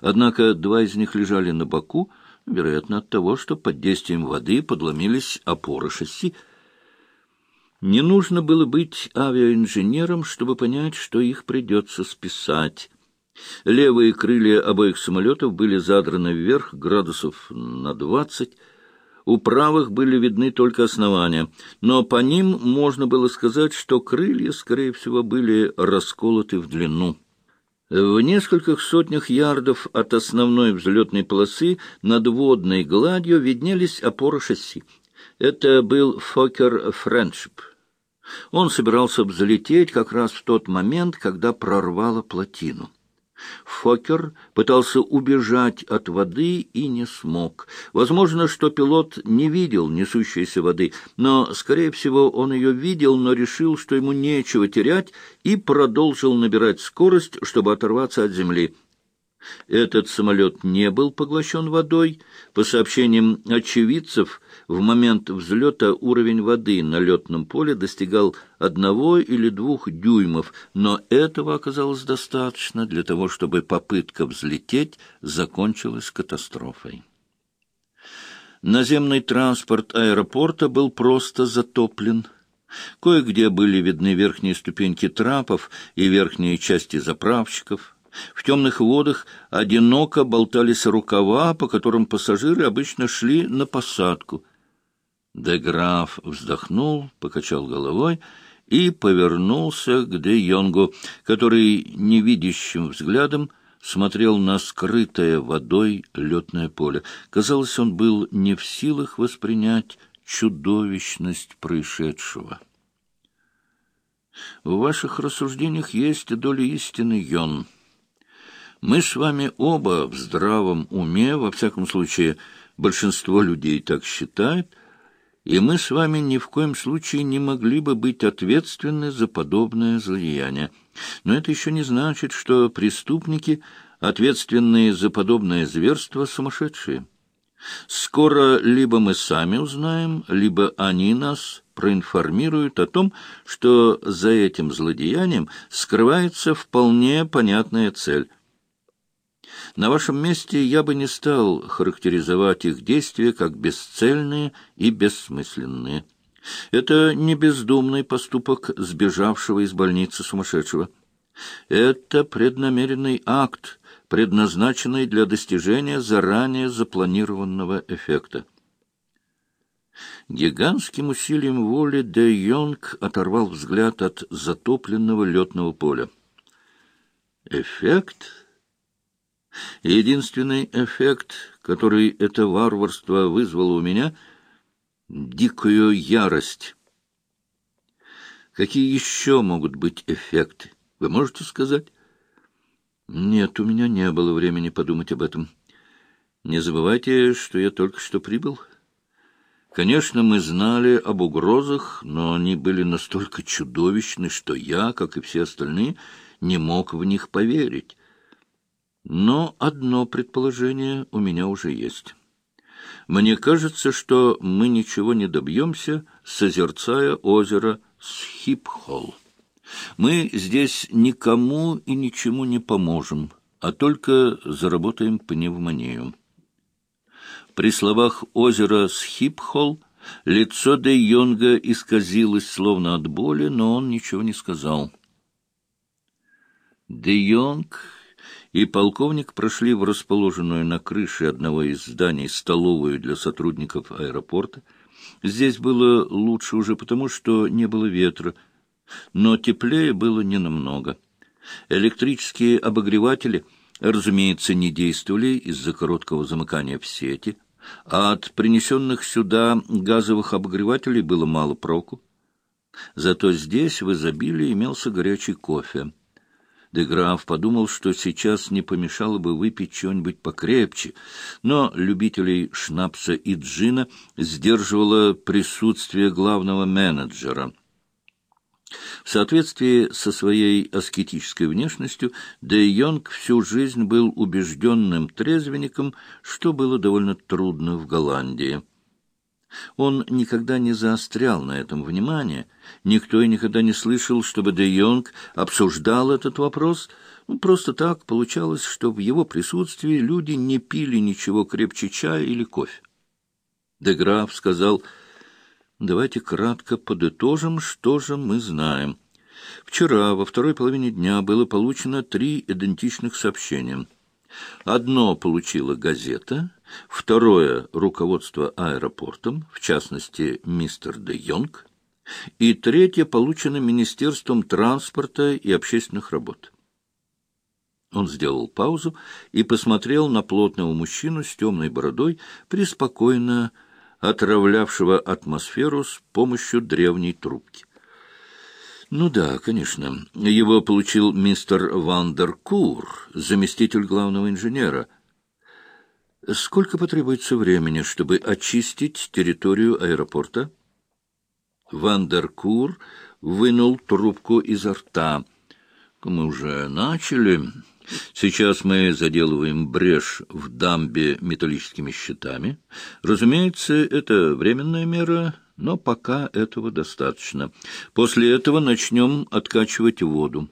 Однако два из них лежали на боку, вероятно, от того, что под действием воды подломились опоры шасси. Не нужно было быть авиаинженером, чтобы понять, что их придется списать. Левые крылья обоих самолетов были задраны вверх градусов на двадцать, у правых были видны только основания, но по ним можно было сказать, что крылья, скорее всего, были расколоты в длину. В нескольких сотнях ярдов от основной взлетной полосы над водной гладью виднелись опоры шасси. Это был Фокер Френдшип. Он собирался взлететь как раз в тот момент, когда прорвало плотину. Фокер пытался убежать от воды и не смог. Возможно, что пилот не видел несущейся воды, но, скорее всего, он ее видел, но решил, что ему нечего терять, и продолжил набирать скорость, чтобы оторваться от земли. Этот самолет не был поглощен водой. По сообщениям очевидцев, в момент взлета уровень воды на летном поле достигал одного или двух дюймов, но этого оказалось достаточно для того, чтобы попытка взлететь закончилась катастрофой. Наземный транспорт аэропорта был просто затоплен. Кое-где были видны верхние ступеньки трапов и верхние части заправщиков. В темных водах одиноко болтались рукава, по которым пассажиры обычно шли на посадку. Деграф вздохнул, покачал головой и повернулся к Де Йонгу, который невидящим взглядом смотрел на скрытое водой летное поле. Казалось, он был не в силах воспринять чудовищность происшедшего. В ваших рассуждениях есть доля истины, Йон. Мы с вами оба в здравом уме, во всяком случае, большинство людей так считает, и мы с вами ни в коем случае не могли бы быть ответственны за подобное злодеяние. Но это еще не значит, что преступники, ответственные за подобное зверство, сумасшедшие. Скоро либо мы сами узнаем, либо они нас проинформируют о том, что за этим злодеянием скрывается вполне понятная цель — на вашем месте я бы не стал характеризовать их действия как бесцельные и бессмысленные. Это не бездумный поступок сбежавшего из больницы сумасшедшего. Это преднамеренный акт, предназначенный для достижения заранее запланированного эффекта. Гигантским усилием воли Де Йонг оторвал взгляд от затопленного летного поля. Эффект Единственный эффект, который это варварство вызвало у меня — дикую ярость. Какие еще могут быть эффекты? Вы можете сказать? Нет, у меня не было времени подумать об этом. Не забывайте, что я только что прибыл. Конечно, мы знали об угрозах, но они были настолько чудовищны, что я, как и все остальные, не мог в них поверить. Но одно предположение у меня уже есть. Мне кажется, что мы ничего не добьемся, созерцая озеро Схипхолл. Мы здесь никому и ничему не поможем, а только заработаем пневмонию. При словах озера Схипхолл лицо Де Йонга исказилось словно от боли, но он ничего не сказал. Де Йонг и полковник прошли в расположенную на крыше одного из зданий столовую для сотрудников аэропорта. Здесь было лучше уже потому, что не было ветра, но теплее было не намного. Электрические обогреватели, разумеется, не действовали из-за короткого замыкания в сети, а от принесенных сюда газовых обогревателей было мало проку. Зато здесь в изобилии имелся горячий кофе. Деграф подумал, что сейчас не помешало бы выпить что-нибудь покрепче, но любителей шнапса и джина сдерживало присутствие главного менеджера. В соответствии со своей аскетической внешностью, Де Йонг всю жизнь был убежденным трезвенником, что было довольно трудно в Голландии. Он никогда не заострял на этом внимание, никто и никогда не слышал, чтобы Де Йонг обсуждал этот вопрос, Ну, просто так получалось, что в его присутствии люди не пили ничего крепче чая или кофе. Деграф сказал, давайте кратко подытожим, что же мы знаем. Вчера, во второй половине дня, было получено три идентичных сообщения. Одно получила газета, второе — руководство аэропортом, в частности, мистер Де Йонг, и третье получено Министерством транспорта и общественных работ. Он сделал паузу и посмотрел на плотного мужчину с темной бородой, преспокойно отравлявшего атмосферу с помощью древней трубки. Ну да, конечно. Его получил мистер Вандеркур, заместитель главного инженера. Сколько потребуется времени, чтобы очистить территорию аэропорта? Вандеркур вынул трубку изо рта. Мы уже начали. Сейчас мы заделываем брешь в дамбе металлическими щитами. Разумеется, это временная мера, но пока этого достаточно. После этого начнем откачивать воду.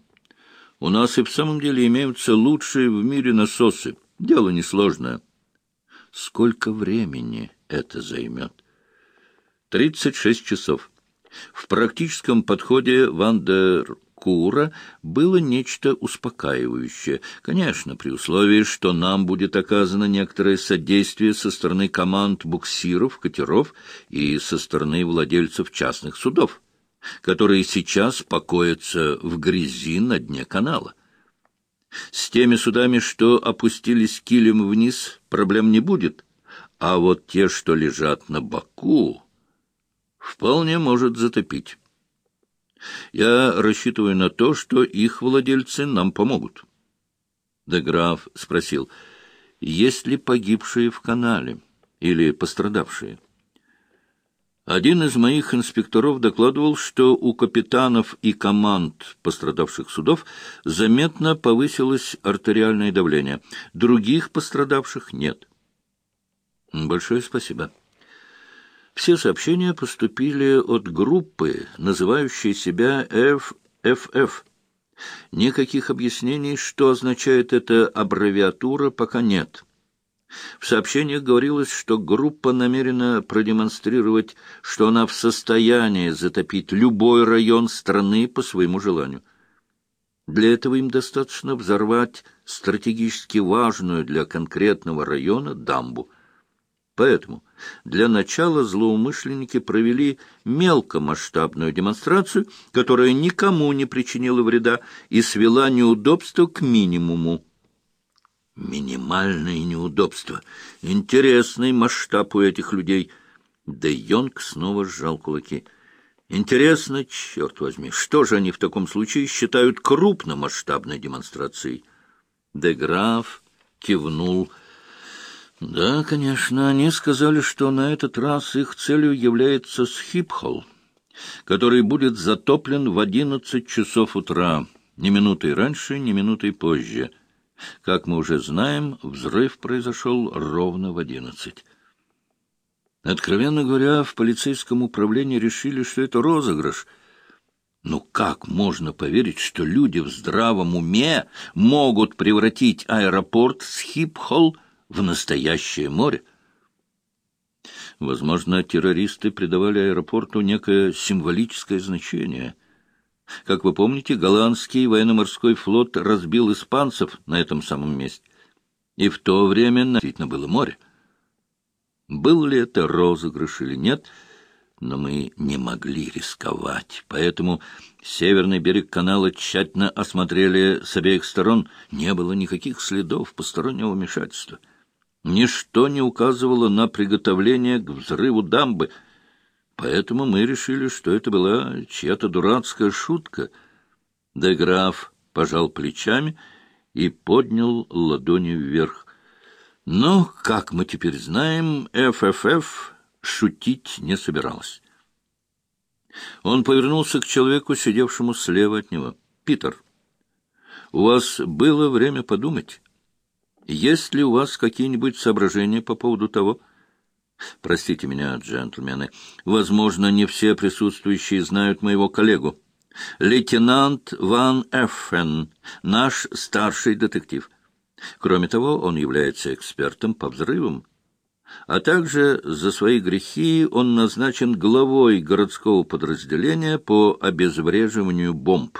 У нас и в самом деле имеются лучшие в мире насосы. Дело несложное. Сколько времени это займет? Тридцать шесть часов. В практическом подходе Вандер Кура было нечто успокаивающее, конечно, при условии, что нам будет оказано некоторое содействие со стороны команд буксиров, катеров и со стороны владельцев частных судов, которые сейчас покоятся в грязи на дне канала. С теми судами, что опустились килем вниз, проблем не будет, а вот те, что лежат на боку, вполне может затопить. Я рассчитываю на то, что их владельцы нам помогут. Деграф спросил, есть ли погибшие в канале или пострадавшие? Один из моих инспекторов докладывал, что у капитанов и команд пострадавших судов заметно повысилось артериальное давление. Других пострадавших нет. Большое спасибо. Все сообщения поступили от группы, называющей себя FFF. Никаких объяснений, что означает эта аббревиатура, пока нет. В сообщениях говорилось, что группа намерена продемонстрировать, что она в состоянии затопить любой район страны по своему желанию. Для этого им достаточно взорвать стратегически важную для конкретного района дамбу – Поэтому для начала злоумышленники провели мелкомасштабную демонстрацию, которая никому не причинила вреда и свела неудобства к минимуму. Минимальное неудобство. Интересный масштаб у этих людей. Де Йонг снова сжал кулаки. Интересно, черт возьми, что же они в таком случае считают крупномасштабной демонстрацией? Де Граф кивнул да, конечно, они сказали, что на этот раз их целью является Схипхол, который будет затоплен в одиннадцать часов утра, ни минутой раньше, ни минутой позже. Как мы уже знаем, взрыв произошел ровно в одиннадцать. Откровенно говоря, в полицейском управлении решили, что это розыгрыш. Ну как можно поверить, что люди в здравом уме могут превратить аэропорт Схипхол в в настоящее море. Возможно, террористы придавали аэропорту некое символическое значение. Как вы помните, голландский военно-морской флот разбил испанцев на этом самом месте. И в то время действительно было море. Был ли это розыгрыш или нет, но мы не могли рисковать. Поэтому северный берег канала тщательно осмотрели с обеих сторон. Не было никаких следов постороннего вмешательства. Ничто не указывало на приготовление к взрыву дамбы, поэтому мы решили, что это была чья-то дурацкая шутка. Де пожал плечами и поднял ладони вверх. Но, как мы теперь знаем, ФФФ шутить не собиралась. Он повернулся к человеку, сидевшему слева от него. «Питер, у вас было время подумать». Есть ли у вас какие-нибудь соображения по поводу того? Простите меня, джентльмены. Возможно, не все присутствующие знают моего коллегу. Лейтенант Ван Эффен, наш старший детектив. Кроме того, он является экспертом по взрывам. А также за свои грехи он назначен главой городского подразделения по обезвреживанию бомб.